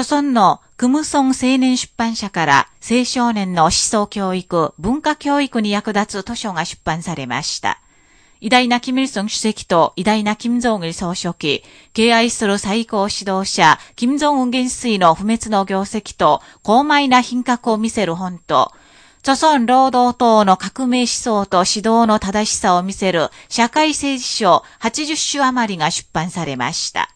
著村のクムソン青年出版社から青少年の思想教育、文化教育に役立つ図書が出版されました。偉大なキム・イルソン主席と偉大なキム・ジョン・イル総書記、敬愛する最高指導者、キム・ジン・ウン元帥の不滅の業績と、高邁な品格を見せる本と、著村労働党の革命思想と指導の正しさを見せる社会政治書80種余りが出版されました。